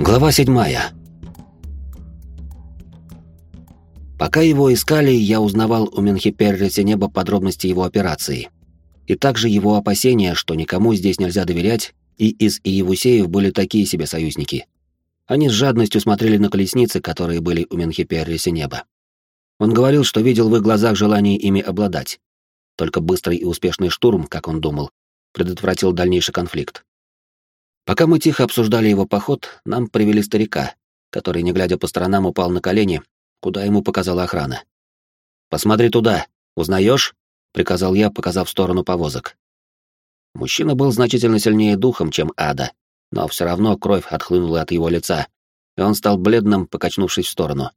Глава седьмая. Пока его искали, я узнавал у Менхиперриса Неба подробности его операции. И также его опасения, что никому здесь нельзя доверять, и из Иевусеев были такие себе союзники. Они с жадностью смотрели на колесницы, которые были у Менхиперриса Неба. Он говорил, что видел в их глазах желание ими обладать. Только быстрый и успешный штурм, как он думал, предотвратил дальнейший конфликт. Пока мы тихо обсуждали его поход, нам привели старика, который, не глядя по сторонам, упал на колени, куда ему показала охрана. «Посмотри туда. Узнаешь?» — приказал я, показав сторону повозок. Мужчина был значительно сильнее духом, чем ада, но все равно кровь отхлынула от его лица, и он стал бледным, покачнувшись в сторону.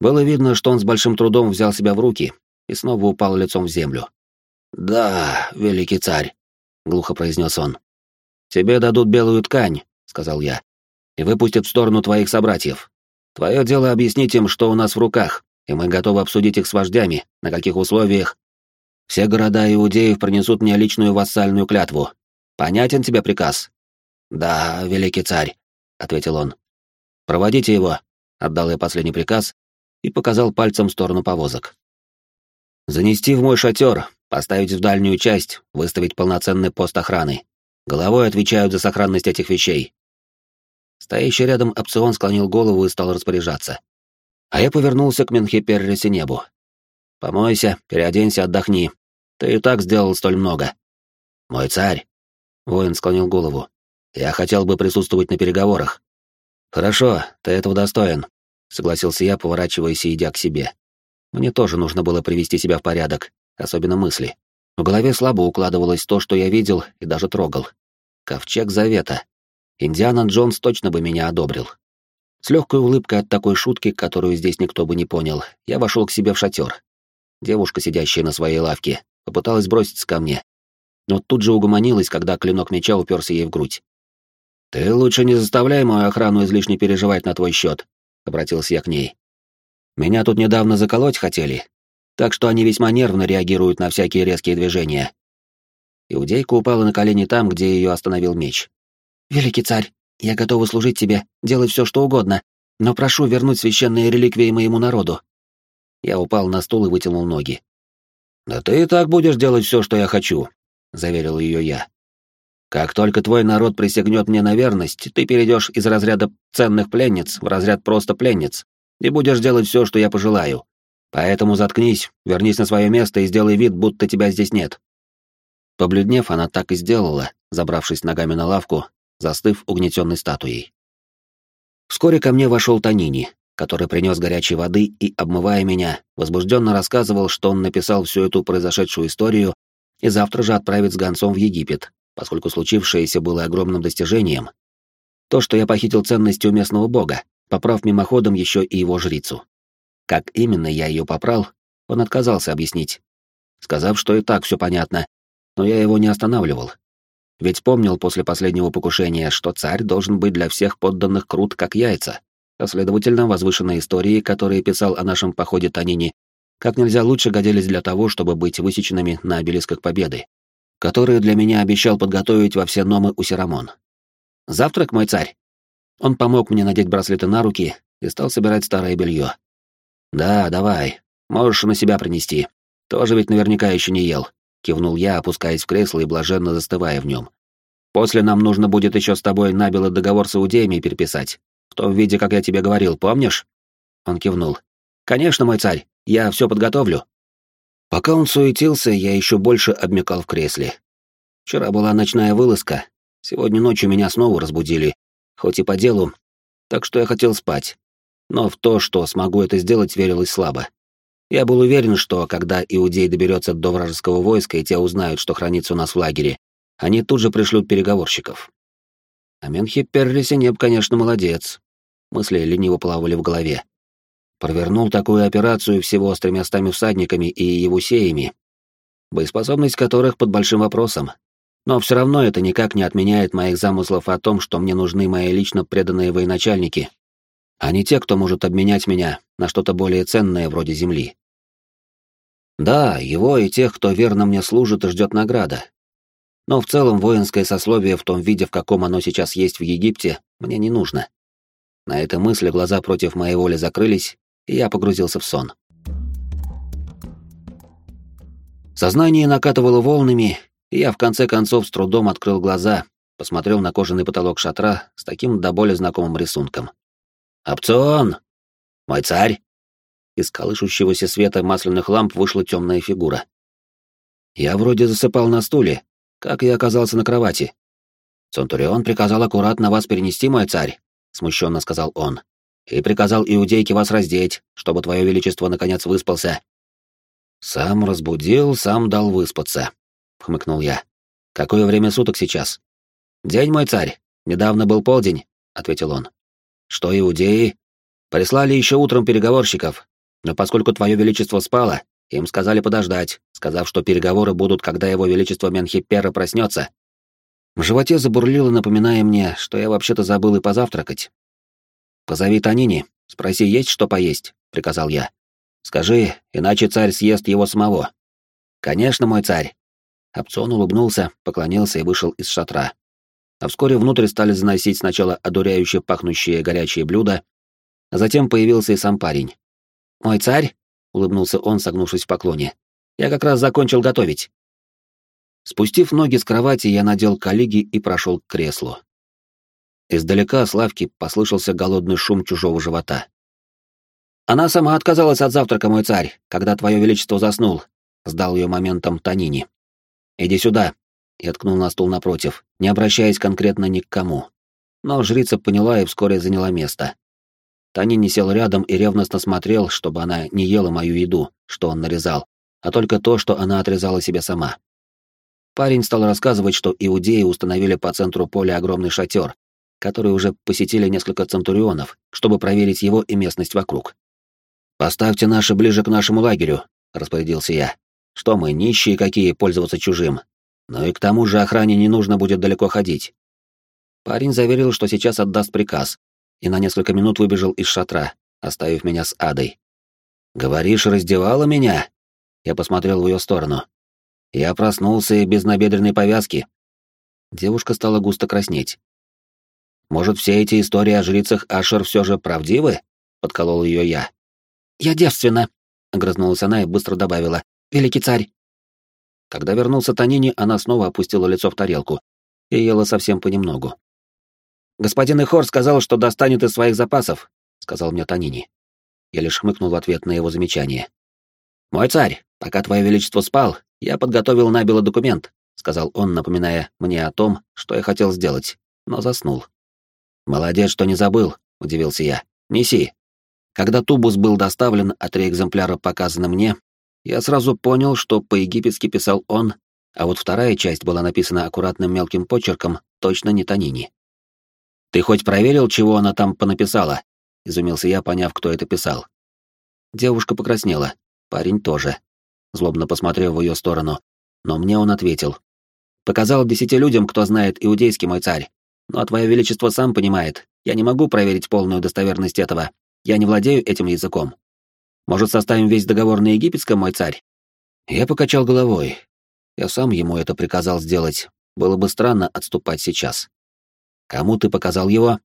Было видно, что он с большим трудом взял себя в руки и снова упал лицом в землю. «Да, великий царь», — глухо произнес он. «Тебе дадут белую ткань», — сказал я, — «и выпустят в сторону твоих собратьев. Твое дело объяснить им, что у нас в руках, и мы готовы обсудить их с вождями, на каких условиях. Все города иудеев принесут мне личную вассальную клятву. Понятен тебе приказ?» «Да, великий царь», — ответил он. «Проводите его», — отдал я последний приказ и показал пальцем в сторону повозок. «Занести в мой шатер, поставить в дальнюю часть, выставить полноценный пост охраны. Головой отвечают за сохранность этих вещей. Стоящий рядом опцион склонил голову и стал распоряжаться. А я повернулся к Менхиперрисе небу. «Помойся, переоденься, отдохни. Ты и так сделал столь много». «Мой царь!» — воин склонил голову. «Я хотел бы присутствовать на переговорах». «Хорошо, ты этого достоин», — согласился я, поворачиваясь и идя к себе. Мне тоже нужно было привести себя в порядок, особенно мысли. В голове слабо укладывалось то, что я видел и даже трогал. Ковчег Завета. Индиана Джонс точно бы меня одобрил. С легкой улыбкой от такой шутки, которую здесь никто бы не понял, я вошел к себе в шатер. Девушка, сидящая на своей лавке, попыталась броситься ко мне. Но тут же угомонилась, когда клинок меча уперся ей в грудь. «Ты лучше не заставляй мою охрану излишне переживать на твой счет», — обратился я к ней. «Меня тут недавно заколоть хотели, так что они весьма нервно реагируют на всякие резкие движения. Иудейка упала на колени там, где ее остановил меч. «Великий царь, я готова служить тебе, делать все, что угодно, но прошу вернуть священные реликвии моему народу». Я упал на стул и вытянул ноги. «Да ты и так будешь делать все, что я хочу», — заверил ее я. «Как только твой народ присягнет мне на верность, ты перейдешь из разряда ценных пленниц в разряд просто пленниц и будешь делать все, что я пожелаю. Поэтому заткнись, вернись на свое место и сделай вид, будто тебя здесь нет. Побледнев, она так и сделала, забравшись ногами на лавку, застыв угнетенной статуей. Вскоре ко мне вошел Танини, который принес горячей воды и, обмывая меня, возбужденно рассказывал, что он написал всю эту произошедшую историю и завтра же отправит с гонцом в Египет, поскольку случившееся было огромным достижением. То, что я похитил ценности у местного бога, поправ мимоходом еще и его жрицу. Как именно я ее попрал, он отказался объяснить, сказав, что и так все понятно, но я его не останавливал. Ведь помнил после последнего покушения, что царь должен быть для всех подданных крут, как яйца, а следовательно, возвышенные истории, которые писал о нашем походе Танини, как нельзя лучше годились для того, чтобы быть высеченными на обелисках Победы, которые для меня обещал подготовить во все номы у Сирамон. «Завтрак, мой царь!» Он помог мне надеть браслеты на руки и стал собирать старое белье. «Да, давай. Можешь на себя принести. Тоже ведь наверняка еще не ел», — кивнул я, опускаясь в кресло и блаженно застывая в нем. «После нам нужно будет еще с тобой набело договор с иудеями переписать. В том виде, как я тебе говорил, помнишь?» Он кивнул. «Конечно, мой царь, я все подготовлю». Пока он суетился, я еще больше обмекал в кресле. Вчера была ночная вылазка, сегодня ночью меня снова разбудили, хоть и по делу, так что я хотел спать но в то, что смогу это сделать, верилось слабо. Я был уверен, что когда Иудей доберется до вражеского войска и те узнают, что хранится у нас в лагере, они тут же пришлют переговорщиков. А Менхиперрисенеп, конечно, молодец. Мысли лениво плавали в голове. Провернул такую операцию всего с тремястами всадниками и евусеями, боеспособность которых под большим вопросом. Но все равно это никак не отменяет моих замыслов о том, что мне нужны мои лично преданные военачальники, а не те, кто может обменять меня на что-то более ценное вроде земли. Да, его и тех, кто верно мне служит и ждет награда. Но в целом воинское сословие в том виде, в каком оно сейчас есть в Египте, мне не нужно. На этой мысли глаза против моей воли закрылись, и я погрузился в сон. Сознание накатывало волнами, и я в конце концов с трудом открыл глаза, посмотрел на кожаный потолок шатра с таким до боли знакомым рисунком. «Опцион! Мой царь!» Из колышущегося света масляных ламп вышла темная фигура. Я вроде засыпал на стуле. Как я оказался на кровати? «Центурион приказал аккуратно вас перенести, мой царь», — смущенно сказал он. «И приказал иудейке вас раздеть, чтобы твое величество наконец выспался». «Сам разбудил, сам дал выспаться», — хмыкнул я. «Какое время суток сейчас?» «День, мой царь. Недавно был полдень», — ответил он. «Что иудеи?» «Прислали еще утром переговорщиков, но поскольку твое величество спало, им сказали подождать, сказав, что переговоры будут, когда его величество Менхипера проснется. В животе забурлило, напоминая мне, что я вообще-то забыл и позавтракать. «Позови Танини, спроси, есть что поесть», — приказал я. «Скажи, иначе царь съест его самого». «Конечно, мой царь». Опцион улыбнулся, поклонился и вышел из шатра. А вскоре внутрь стали заносить сначала одуряюще пахнущие горячие блюда, а затем появился и сам парень. «Мой царь?» — улыбнулся он, согнувшись в поклоне. «Я как раз закончил готовить». Спустив ноги с кровати, я надел коллеги и прошел к креслу. Издалека с лавки послышался голодный шум чужого живота. «Она сама отказалась от завтрака, мой царь, когда твое величество заснул», — сдал ее моментом Танини. «Иди сюда», — я ткнул на стул напротив, не обращаясь конкретно ни к кому. Но жрица поняла и вскоре заняла место. Танини сел рядом и ревностно смотрел, чтобы она не ела мою еду, что он нарезал, а только то, что она отрезала себе сама. Парень стал рассказывать, что иудеи установили по центру поля огромный шатер, который уже посетили несколько центурионов, чтобы проверить его и местность вокруг. «Поставьте наши ближе к нашему лагерю», — распорядился я. «Что мы, нищие какие, пользоваться чужим? Но и к тому же охране не нужно будет далеко ходить». Парень заверил, что сейчас отдаст приказ, и на несколько минут выбежал из шатра, оставив меня с Адой. «Говоришь, раздевала меня?» Я посмотрел в ее сторону. Я проснулся и без набедренной повязки. Девушка стала густо краснеть. «Может, все эти истории о жрицах Ашер все же правдивы?» — подколол ее я. «Я девственна», — огрызнулась она и быстро добавила. «Великий царь». Когда вернулся Танини, она снова опустила лицо в тарелку и ела совсем понемногу. «Господин Ихор сказал, что достанет из своих запасов», — сказал мне Танини. Я лишь хмыкнул в ответ на его замечание. «Мой царь, пока твое величество спал, я подготовил набело документ», — сказал он, напоминая мне о том, что я хотел сделать, но заснул. «Молодец, что не забыл», — удивился я. «Неси». Когда тубус был доставлен, а три экземпляра показаны мне, я сразу понял, что по-египетски писал он, а вот вторая часть была написана аккуратным мелким почерком, точно не Танини. «Ты хоть проверил, чего она там понаписала?» — изумился я, поняв, кто это писал. Девушка покраснела, парень тоже, злобно посмотрев в ее сторону, но мне он ответил. «Показал десяти людям, кто знает иудейский мой царь. Но твое величество сам понимает, я не могу проверить полную достоверность этого, я не владею этим языком. Может, составим весь договор на египетском, мой царь?» Я покачал головой. Я сам ему это приказал сделать, было бы странно отступать сейчас. Кому ты показал его?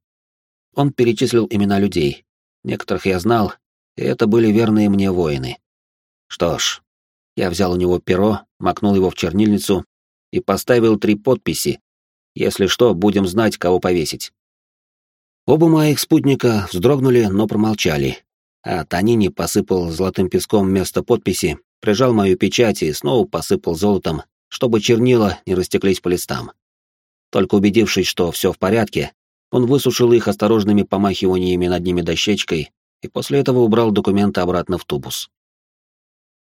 Он перечислил имена людей. Некоторых я знал, и это были верные мне воины. Что ж, я взял у него перо, макнул его в чернильницу и поставил три подписи. Если что, будем знать, кого повесить. Оба моих спутника вздрогнули, но промолчали. А Танини посыпал золотым песком вместо подписи, прижал мою печать и снова посыпал золотом, чтобы чернила не растеклись по листам. Только убедившись, что все в порядке, он высушил их осторожными помахиваниями над ними дощечкой и после этого убрал документы обратно в тубус.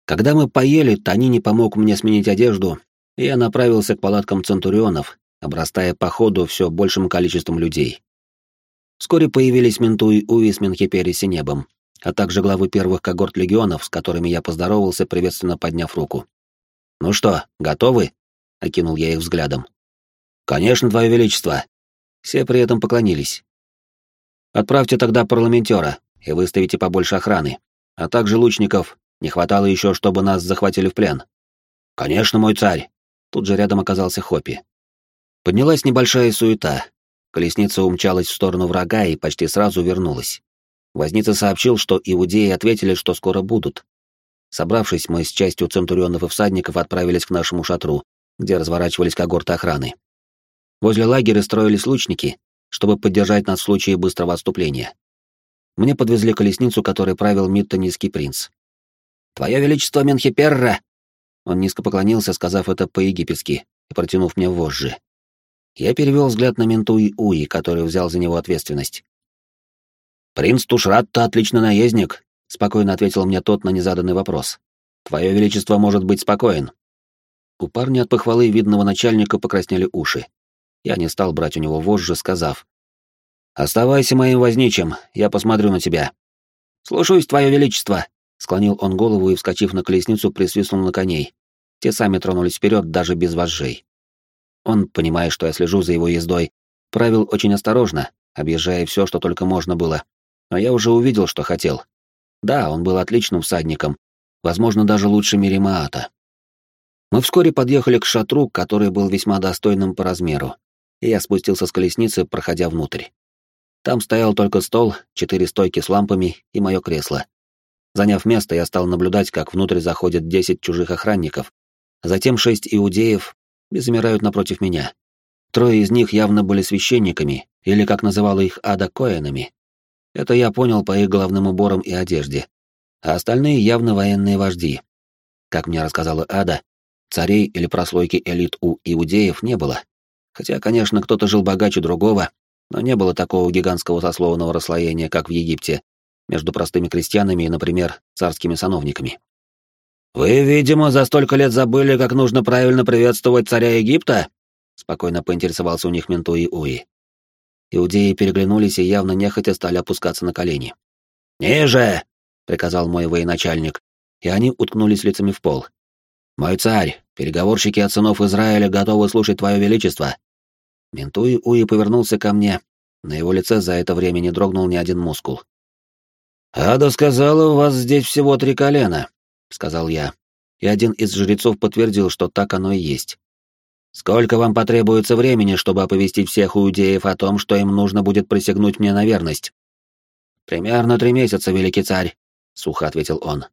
Когда мы поели, Танини помог мне сменить одежду, и я направился к палаткам центурионов, обрастая по ходу все большим количеством людей. Вскоре появились Ментуй Уи с Менхиперис и Небом, а также главы первых когорт легионов, с которыми я поздоровался, приветственно подняв руку. «Ну что, готовы?» — окинул я их взглядом. «Конечно, Твое Величество!» Все при этом поклонились. «Отправьте тогда парламентера и выставите побольше охраны, а также лучников, не хватало еще, чтобы нас захватили в плен». «Конечно, мой царь!» Тут же рядом оказался Хоппи. Поднялась небольшая суета. Колесница умчалась в сторону врага и почти сразу вернулась. Возница сообщил, что иудеи ответили, что скоро будут. Собравшись, мы с частью центурионов и всадников отправились к нашему шатру, где разворачивались когорты охраны. Возле лагеря строились лучники, чтобы поддержать нас в случае быстрого отступления. Мне подвезли колесницу, которой правил Миттонийский принц. «Твое Величество Менхиперра!» Он низко поклонился, сказав это по-египетски и протянув мне вожжи. Я перевел взгляд на менту и Уи, который взял за него ответственность. «Принц Тушратта отличный наездник», — спокойно ответил мне тот на незаданный вопрос. «Твое Величество может быть спокоен». У парня от похвалы видного начальника покраснели уши. Я не стал брать у него вожжи, сказав. «Оставайся моим возничим, я посмотрю на тебя». «Слушаюсь, Твое Величество», — склонил он голову и, вскочив на колесницу, присвистнул на коней. Те сами тронулись вперед даже без вожжей. Он, понимая, что я слежу за его ездой, правил очень осторожно, объезжая все, что только можно было. Но я уже увидел, что хотел. Да, он был отличным всадником, возможно, даже лучше Миримаата. Мы вскоре подъехали к шатру, который был весьма достойным по размеру, и я спустился с колесницы, проходя внутрь. Там стоял только стол, четыре стойки с лампами и мое кресло. Заняв место, я стал наблюдать, как внутрь заходят десять чужих охранников, затем шесть иудеев и замирают напротив меня. Трое из них явно были священниками, или, как называла их Ада, коэнами. Это я понял по их головным уборам и одежде. А остальные явно военные вожди. Как мне рассказала Ада, царей или прослойки элит у иудеев не было. Хотя, конечно, кто-то жил богаче другого, но не было такого гигантского сословного расслоения, как в Египте, между простыми крестьянами и, например, царскими сановниками. «Вы, видимо, за столько лет забыли, как нужно правильно приветствовать царя Египта?» — спокойно поинтересовался у них Менту и Уи. Иудеи переглянулись и явно нехотя стали опускаться на колени. «Ниже!» — приказал мой военачальник, и они уткнулись лицами в пол. «Мой царь, переговорщики от сынов Израиля готовы слушать твое величество!» Менту и Уи повернулся ко мне. На его лице за это время не дрогнул ни один мускул. «Ада сказала, у вас здесь всего три колена», сказал я, и один из жрецов подтвердил, что так оно и есть. «Сколько вам потребуется времени, чтобы оповестить всех иудеев о том, что им нужно будет присягнуть мне на верность?» «Примерно три месяца, великий царь», — сухо ответил он.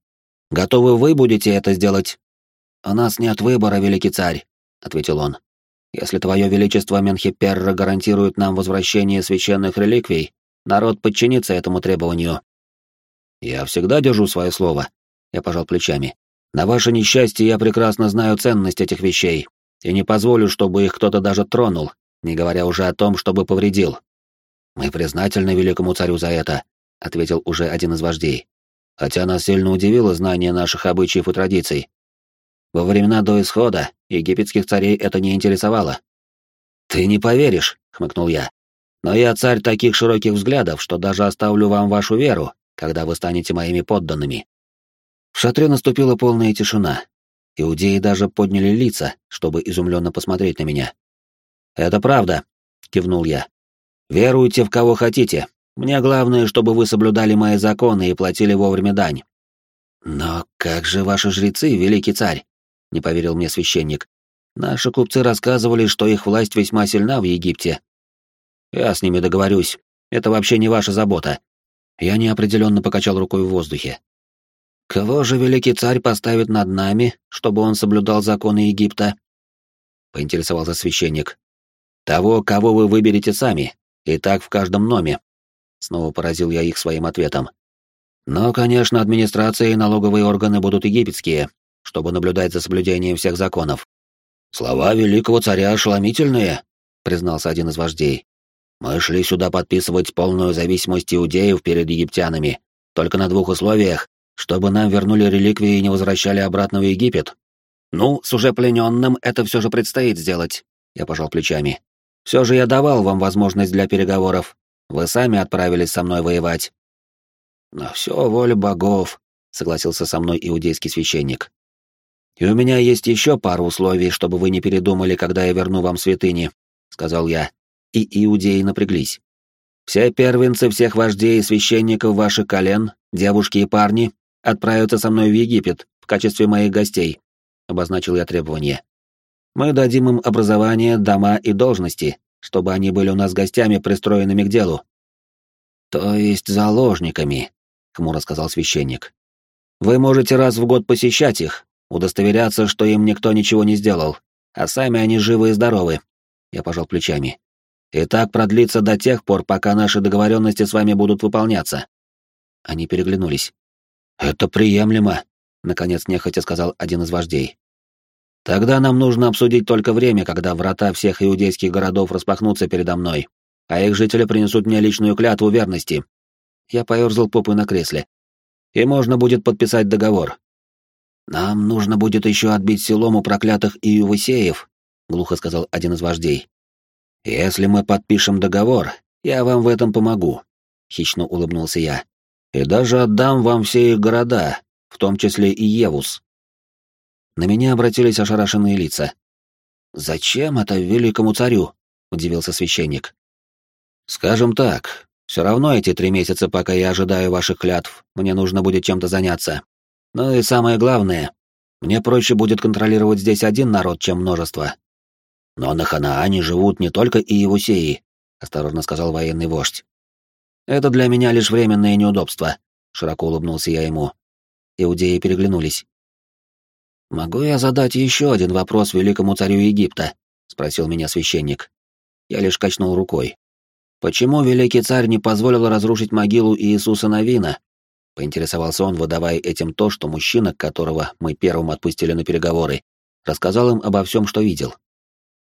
«Готовы вы будете это сделать?» «У нас нет выбора, великий царь», — ответил он. «Если твое величество Менхиперра гарантирует нам возвращение священных реликвий, народ подчинится этому требованию». «Я всегда держу свое слово», я пожал плечами. На ваше несчастье я прекрасно знаю ценность этих вещей и не позволю, чтобы их кто-то даже тронул, не говоря уже о том, чтобы повредил. Мы признательны великому царю за это, ответил уже один из вождей. Хотя нас сильно удивило знание наших обычаев и традиций. Во времена до исхода египетских царей это не интересовало. Ты не поверишь, хмыкнул я. Но я царь таких широких взглядов, что даже оставлю вам вашу веру, когда вы станете моими подданными. В шатре наступила полная тишина. Иудеи даже подняли лица, чтобы изумленно посмотреть на меня. «Это правда», — кивнул я. «Веруйте в кого хотите. Мне главное, чтобы вы соблюдали мои законы и платили вовремя дань». «Но как же ваши жрецы, великий царь?» — не поверил мне священник. «Наши купцы рассказывали, что их власть весьма сильна в Египте». «Я с ними договорюсь. Это вообще не ваша забота». Я неопределенно покачал рукой в воздухе. Кого же великий царь поставит над нами, чтобы он соблюдал законы Египта? Поинтересовался священник. Того, кого вы выберете сами, и так в каждом номе. Снова поразил я их своим ответом. Но, конечно, администрация и налоговые органы будут египетские, чтобы наблюдать за соблюдением всех законов. Слова великого царя ошеломительные, признался один из вождей. Мы шли сюда подписывать полную зависимость иудеев перед египтянами, только на двух условиях, чтобы нам вернули реликвии и не возвращали обратно в Египет. Ну, с уже плененным это все же предстоит сделать. Я пожал плечами. Все же я давал вам возможность для переговоров. Вы сами отправились со мной воевать. Но все воля богов, согласился со мной иудейский священник. И у меня есть еще пару условий, чтобы вы не передумали, когда я верну вам святыни, сказал я. И иудеи напряглись. Все первенцы всех вождей и священников ваших колен, девушки и парни, отправятся со мной в Египет в качестве моих гостей», — обозначил я требование. «Мы дадим им образование, дома и должности, чтобы они были у нас гостями, пристроенными к делу». «То есть заложниками», — хмуро сказал священник. «Вы можете раз в год посещать их, удостоверяться, что им никто ничего не сделал, а сами они живы и здоровы». Я пожал плечами. «И так продлится до тех пор, пока наши договоренности с вами будут выполняться». Они переглянулись. «Это приемлемо», — наконец нехотя сказал один из вождей. «Тогда нам нужно обсудить только время, когда врата всех иудейских городов распахнутся передо мной, а их жители принесут мне личную клятву верности». Я поерзал попой на кресле. «И можно будет подписать договор». «Нам нужно будет еще отбить селом у проклятых Иувысеев», — глухо сказал один из вождей. «Если мы подпишем договор, я вам в этом помогу», — хищно улыбнулся я. «И даже отдам вам все их города, в том числе и Евус. На меня обратились ошарашенные лица. «Зачем это великому царю?» — удивился священник. «Скажем так, все равно эти три месяца, пока я ожидаю ваших клятв, мне нужно будет чем-то заняться. Ну и самое главное, мне проще будет контролировать здесь один народ, чем множество. Но на Ханаане живут не только иевусеи», — осторожно сказал военный вождь. «Это для меня лишь временное неудобство», — широко улыбнулся я ему. Иудеи переглянулись. «Могу я задать еще один вопрос великому царю Египта?» — спросил меня священник. Я лишь качнул рукой. «Почему великий царь не позволил разрушить могилу Иисуса Навина?» — поинтересовался он, выдавая этим то, что мужчина, которого мы первым отпустили на переговоры, рассказал им обо всем, что видел.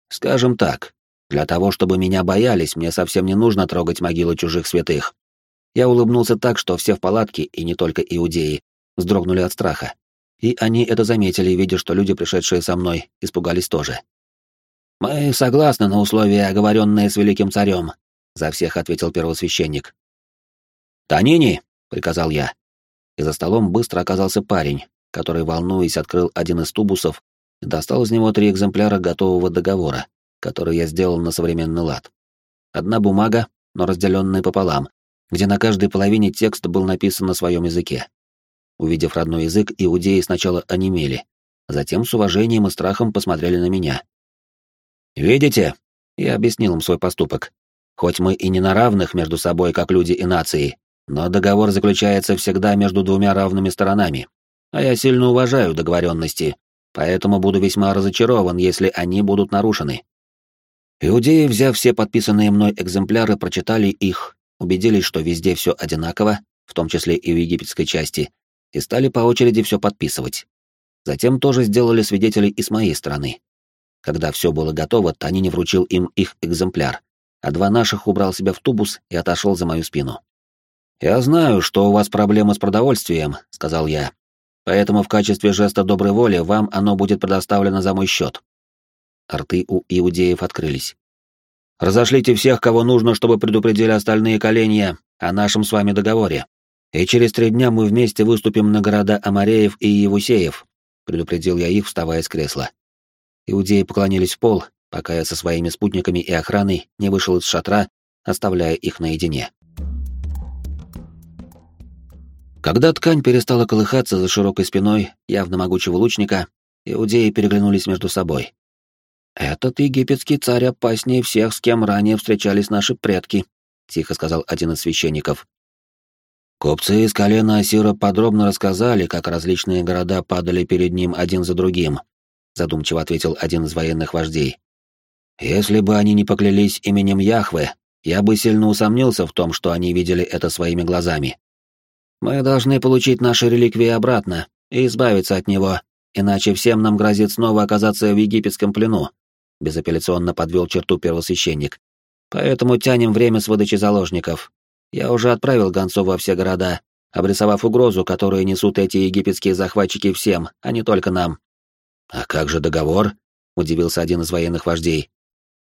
«Скажем так, для того, чтобы меня боялись, мне совсем не нужно трогать могилы чужих святых». Я улыбнулся так, что все в палатке, и не только иудеи, вздрогнули от страха. И они это заметили, видя, что люди, пришедшие со мной, испугались тоже. «Мы согласны на условия, оговоренные с великим царем», — за всех ответил первосвященник. «Танини!» — приказал я. И за столом быстро оказался парень, который, волнуясь, открыл один из тубусов и достал из него три экземпляра готового договора, который я сделал на современный лад. Одна бумага, но разделенная пополам, где на каждой половине текст был написан на своем языке. Увидев родной язык, иудеи сначала онемели, затем с уважением и страхом посмотрели на меня. «Видите?» — я объяснил им свой поступок. «Хоть мы и не на равных между собой, как люди и нации, но договор заключается всегда между двумя равными сторонами, а я сильно уважаю договоренности, поэтому буду весьма разочарован, если они будут нарушены». Иудеи, взяв все подписанные мной экземпляры, прочитали их, убедились, что везде все одинаково, в том числе и в египетской части, и стали по очереди все подписывать. Затем тоже сделали свидетели и с моей стороны. Когда все было готово, Танини вручил им их экземпляр, а два наших убрал себя в тубус и отошел за мою спину. «Я знаю, что у вас проблемы с продовольствием», — сказал я. «Поэтому в качестве жеста доброй воли вам оно будет предоставлено за мой счет». Рты у иудеев открылись. «Разошлите всех, кого нужно, чтобы предупредили остальные коленья о нашем с вами договоре и через три дня мы вместе выступим на города Амареев и Евусеев», — предупредил я их, вставая с кресла. Иудеи поклонились в пол, пока я со своими спутниками и охраной не вышел из шатра, оставляя их наедине. Когда ткань перестала колыхаться за широкой спиной явно могучего лучника, иудеи переглянулись между собой. «Этот египетский царь опаснее всех, с кем ранее встречались наши предки», — тихо сказал один из священников. Купцы из колена Асира подробно рассказали, как различные города падали перед ним один за другим, задумчиво ответил один из военных вождей. Если бы они не поклялись именем Яхве, я бы сильно усомнился в том, что они видели это своими глазами. Мы должны получить наши реликвии обратно и избавиться от него, иначе всем нам грозит снова оказаться в египетском плену, безапелляционно подвел черту первосвященник. Поэтому тянем время с выдачи заложников. Я уже отправил гонцов во все города, обрисовав угрозу, которую несут эти египетские захватчики всем, а не только нам. «А как же договор?» — удивился один из военных вождей.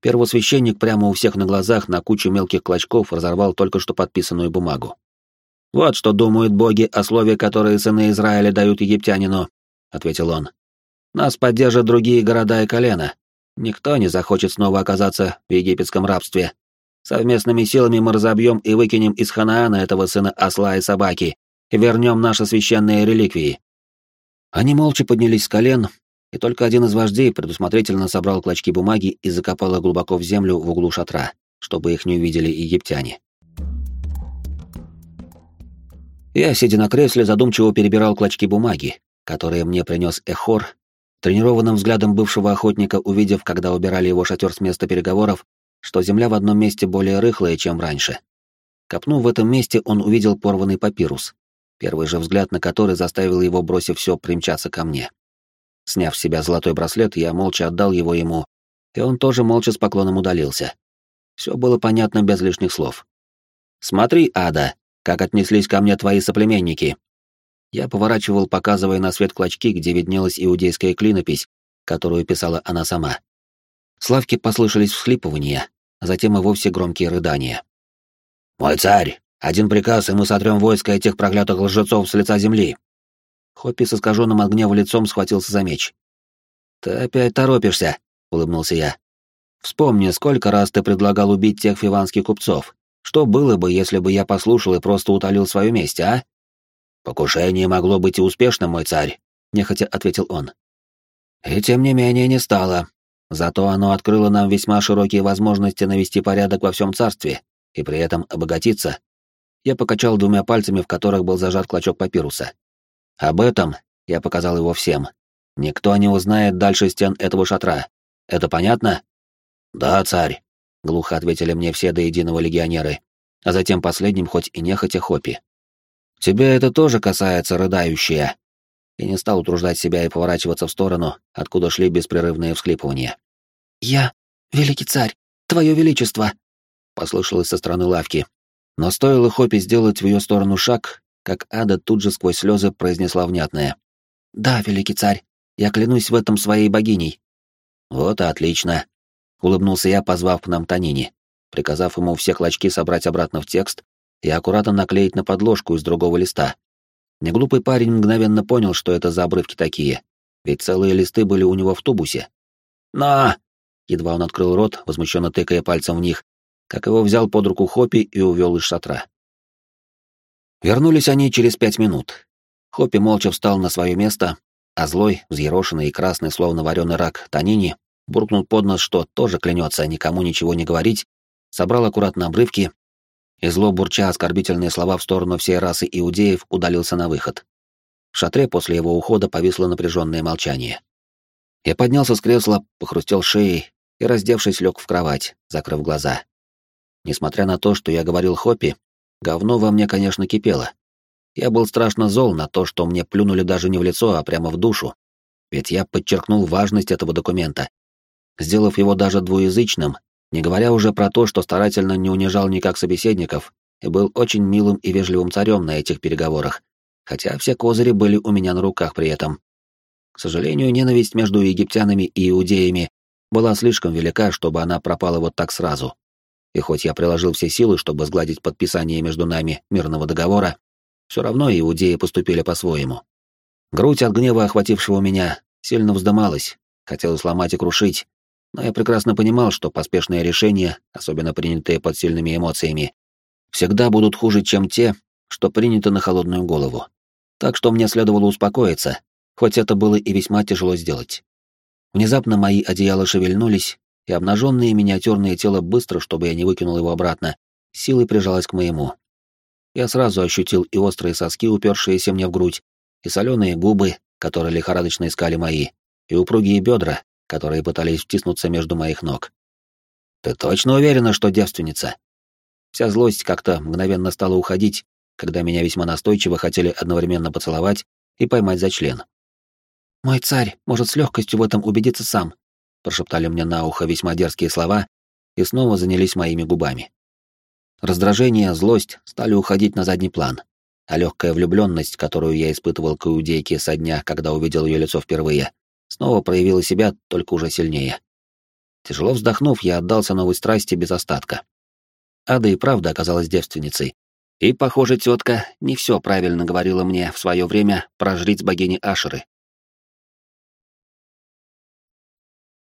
Первосвященник прямо у всех на глазах на кучу мелких клочков разорвал только что подписанную бумагу. «Вот что думают боги о слове, которое сыны Израиля дают египтянину», — ответил он. «Нас поддержат другие города и колена. Никто не захочет снова оказаться в египетском рабстве. Совместными силами мы разобьем и выкинем из Ханаана этого сына осла и собаки и вернем наши священные реликвии». Они молча поднялись с колен, и только один из вождей предусмотрительно собрал клочки бумаги и закопал их глубоко в землю в углу шатра, чтобы их не увидели египтяне. Я, сидя на кресле, задумчиво перебирал клочки бумаги, которые мне принес Эхор, тренированным взглядом бывшего охотника, увидев, когда убирали его шатер с места переговоров, что земля в одном месте более рыхлая, чем раньше. Копнув в этом месте, он увидел порванный папирус, первый же взгляд на который заставил его, бросив все, примчаться ко мне. Сняв с себя золотой браслет, я молча отдал его ему, и он тоже молча с поклоном удалился. Все было понятно без лишних слов. «Смотри, Ада, как отнеслись ко мне твои соплеменники!» Я поворачивал, показывая на свет клочки, где виднелась иудейская клинопись, которую писала она сама. Славки послышались всхлипывания, а затем и вовсе громкие рыдания. «Мой царь! Один приказ, и мы сотрем войско этих проклятых лжецов с лица земли!» Хоппи с искаженным от гнева лицом схватился за меч. «Ты опять торопишься», — улыбнулся я. «Вспомни, сколько раз ты предлагал убить тех фиванских купцов. Что было бы, если бы я послушал и просто утолил свою месть, а?» «Покушение могло быть и успешным, мой царь», — нехотя ответил он. «И тем не менее не стало. Зато оно открыло нам весьма широкие возможности навести порядок во всем царстве и при этом обогатиться». Я покачал двумя пальцами, в которых был зажат клочок папируса. Об этом я показал его всем. Никто не узнает дальше стен этого шатра. Это понятно? Да, царь, глухо ответили мне все до единого легионеры, а затем последним хоть и нехотя Хопи. Тебя это тоже касается, рыдающая. Я не стал утруждать себя и поворачиваться в сторону, откуда шли беспрерывные всхлипывания. «Я, великий царь, твое величество!» — послышалось со стороны лавки. Но стоило Хопи сделать в ее сторону шаг, как Ада тут же сквозь слезы произнесла внятное. «Да, великий царь, я клянусь в этом своей богиней». «Вот и отлично», — улыбнулся я, позвав к нам Танини, приказав ему все клочки собрать обратно в текст и аккуратно наклеить на подложку из другого листа. Неглупый парень мгновенно понял, что это за обрывки такие, ведь целые листы были у него в тубусе. «На!» — едва он открыл рот, возмущенно тыкая пальцем в них, как его взял под руку Хопи и увел из шатра. Вернулись они через пять минут. Хоппи молча встал на свое место, а злой, взъерошенный и красный, словно вареный рак, Танини, буркнул под нос, что тоже клянется никому ничего не говорить, собрал аккуратно обрывки и, зло бурча оскорбительные слова в сторону всей расы иудеев, удалился на выход. В шатре после его ухода повисло напряженное молчание. Я поднялся с кресла, похрустел шеей и, раздевшись, лег в кровать, закрыв глаза. Несмотря на то, что я говорил Хоппи, Говно во мне, конечно, кипело. Я был страшно зол на то, что мне плюнули даже не в лицо, а прямо в душу. Ведь я подчеркнул важность этого документа, сделав его даже двуязычным, не говоря уже про то, что старательно не унижал никак собеседников и был очень милым и вежливым царем на этих переговорах, хотя все козыри были у меня на руках при этом. К сожалению, ненависть между египтянами и иудеями была слишком велика, чтобы она пропала вот так сразу. И хоть я приложил все силы, чтобы сгладить подписание между нами мирного договора, все равно иудеи поступили по-своему. Грудь от гнева, охватившего меня, сильно вздымалась, хотелось сломать и крушить, но я прекрасно понимал, что поспешные решения, особенно принятые под сильными эмоциями, всегда будут хуже, чем те, что приняты на холодную голову. Так что мне следовало успокоиться, хоть это было и весьма тяжело сделать. Внезапно мои одеяла шевельнулись, и обнаженное миниатюрное тело быстро, чтобы я не выкинул его обратно, силой прижалось к моему. Я сразу ощутил и острые соски, упершиеся мне в грудь, и соленые губы, которые лихорадочно искали мои, и упругие бедра, которые пытались втиснуться между моих ног. «Ты точно уверена, что девственница?» Вся злость как-то мгновенно стала уходить, когда меня весьма настойчиво хотели одновременно поцеловать и поймать за член. «Мой царь может с легкостью в этом убедиться сам», прошептали мне на ухо весьма дерзкие слова и снова занялись моими губами. Раздражение, злость стали уходить на задний план, а легкая влюбленность, которую я испытывал к иудейке со дня, когда увидел ее лицо впервые, снова проявила себя только уже сильнее. Тяжело вздохнув, я отдался новой страсти без остатка. Ада и правда оказалась девственницей. И, похоже, тетка не все правильно говорила мне в свое время про жриц богини Ашеры.